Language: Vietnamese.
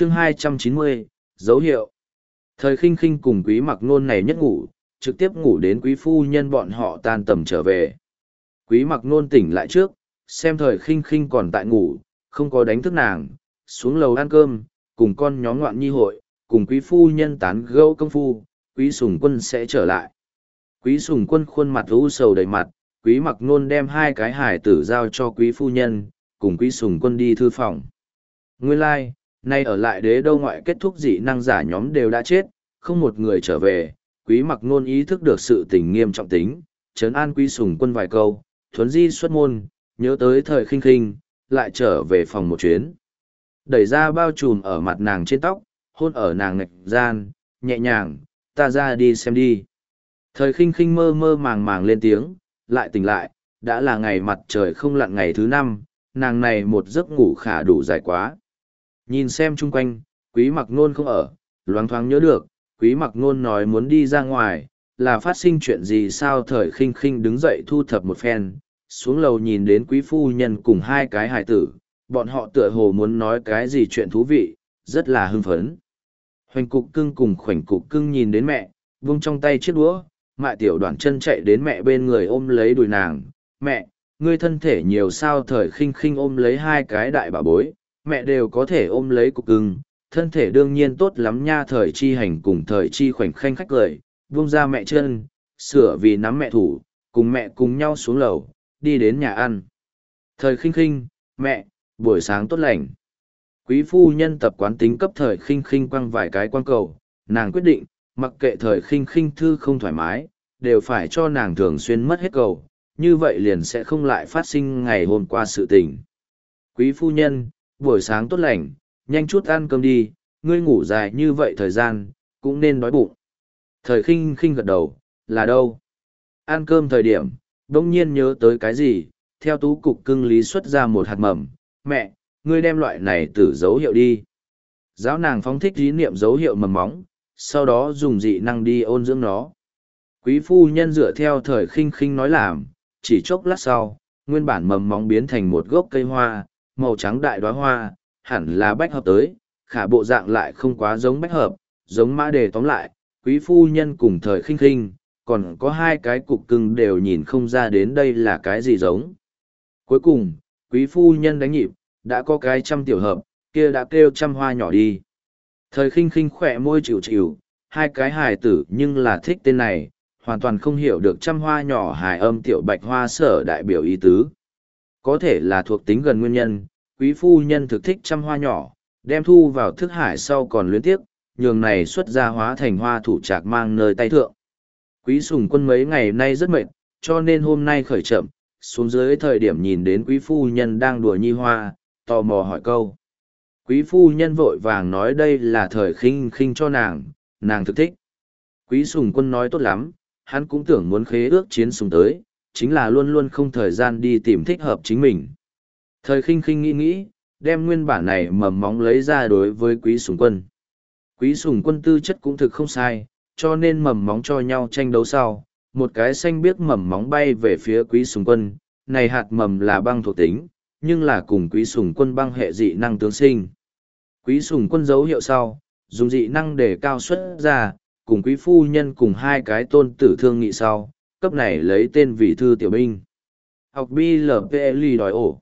chương 290, dấu hiệu. Thời khinh khinh cùng quý mặc nôn này nhất ngủ, trực tiếp ngủ đến quý phu nhân bọn họ tan tầm trở về. Quý mặc nôn tỉnh lại trước, xem thời khinh khinh còn tại ngủ, không có đánh thức nàng, xuống lầu ăn cơm, cùng con nhóm ngoạn nhi hội, cùng quý phu nhân tán gẫu công phu, quý sùng quân sẽ trở lại. Quý sùng quân khuôn mặt u sầu đầy mặt, quý mặc nôn đem hai cái hải tử giao cho quý phu nhân, cùng quý sùng quân đi thư phòng. Nguyên lai, like, nay ở lại đế đâu ngoại kết thúc dị năng giả nhóm đều đã chết, không một người trở về, quý mặc nôn ý thức được sự tình nghiêm trọng tính, trấn an quý sùng quân vài câu, thuấn di xuất môn, nhớ tới thời khinh khinh, lại trở về phòng một chuyến. Đẩy ra bao trùm ở mặt nàng trên tóc, hôn ở nàng ngạch gian, nhẹ nhàng, ta ra đi xem đi. Thời khinh khinh mơ mơ màng màng lên tiếng, lại tỉnh lại, đã là ngày mặt trời không lặn ngày thứ năm, nàng này một giấc ngủ khả đủ dài quá. Nhìn xem chung quanh, quý mặc nôn không ở, loáng thoáng nhớ được, quý mặc nôn nói muốn đi ra ngoài, là phát sinh chuyện gì sao thời khinh khinh đứng dậy thu thập một phen, xuống lầu nhìn đến quý phu nhân cùng hai cái hài tử, bọn họ tựa hồ muốn nói cái gì chuyện thú vị, rất là hưng phấn. Hoành cục cưng cùng khoảnh cục cưng nhìn đến mẹ, vung trong tay chiếc đũa, mại tiểu đoàn chân chạy đến mẹ bên người ôm lấy đùi nàng. Mẹ, ngươi thân thể nhiều sao thời khinh khinh ôm lấy hai cái đại bà bối, mẹ đều có thể ôm lấy cục cưng, thân thể đương nhiên tốt lắm nha thời chi hành cùng thời chi khoảnh khanh khách cười, vung ra mẹ chân, sửa vì nắm mẹ thủ, cùng mẹ cùng nhau xuống lầu, đi đến nhà ăn. Thời khinh khinh, mẹ, buổi sáng tốt lành. Quý phu nhân tập quán tính cấp thời khinh khinh quăng vài cái quang cầu, nàng quyết định, mặc kệ thời khinh khinh thư không thoải mái, đều phải cho nàng thường xuyên mất hết cầu, như vậy liền sẽ không lại phát sinh ngày hôm qua sự tình. Quý phu nhân, buổi sáng tốt lành, nhanh chút ăn cơm đi, ngươi ngủ dài như vậy thời gian, cũng nên đói bụng. Thời khinh khinh gật đầu, là đâu? Ăn cơm thời điểm, đông nhiên nhớ tới cái gì, theo tú cục cưng lý xuất ra một hạt mầm, mẹ, ngươi đem loại này tử dấu hiệu đi. Giáo nàng phóng thích ý niệm dấu hiệu mầm móng, sau đó dùng dị năng đi ôn dưỡng nó. Quý phu nhân dựa theo thời khinh khinh nói làm, chỉ chốc lát sau, nguyên bản mầm móng biến thành một gốc cây hoa, màu trắng đại đoá hoa, hẳn là bách hợp tới, khả bộ dạng lại không quá giống bách hợp, giống mã đề tóm lại, quý phu nhân cùng thời khinh khinh, còn có hai cái cục cưng đều nhìn không ra đến đây là cái gì giống. Cuối cùng, quý phu nhân đánh nhịp, đã có cái trăm tiểu hợp, kia đã kêu trăm hoa nhỏ đi. Thời khinh khinh khỏe môi chịu chịu, hai cái hài tử nhưng là thích tên này, hoàn toàn không hiểu được trăm hoa nhỏ hài âm tiểu bạch hoa sở đại biểu ý tứ. Có thể là thuộc tính gần nguyên nhân, quý phu nhân thực thích trăm hoa nhỏ, đem thu vào thức hải sau còn luyến tiếp, nhường này xuất ra hóa thành hoa thủ trạc mang nơi tay thượng. Quý sùng quân mấy ngày nay rất mệt, cho nên hôm nay khởi chậm, xuống dưới thời điểm nhìn đến quý phu nhân đang đùa nhi hoa, tò mò hỏi câu. Quý phu nhân vội vàng nói đây là thời khinh khinh cho nàng, nàng thực thích. Quý sùng quân nói tốt lắm, hắn cũng tưởng muốn khế ước chiến sùng tới, chính là luôn luôn không thời gian đi tìm thích hợp chính mình. Thời khinh khinh nghĩ nghĩ, đem nguyên bản này mầm móng lấy ra đối với quý sùng quân. Quý sùng quân tư chất cũng thực không sai, cho nên mầm móng cho nhau tranh đấu sau, một cái xanh biếc mầm móng bay về phía quý sùng quân, này hạt mầm là băng thuộc tính, nhưng là cùng quý sùng quân băng hệ dị năng tướng sinh. Quý sùng quân dấu hiệu sau, dùng dị năng để cao xuất ra, cùng quý phu nhân cùng hai cái tôn tử thương nghị sau, cấp này lấy tên vị thư tiểu binh. Học BLPL đòi ổ.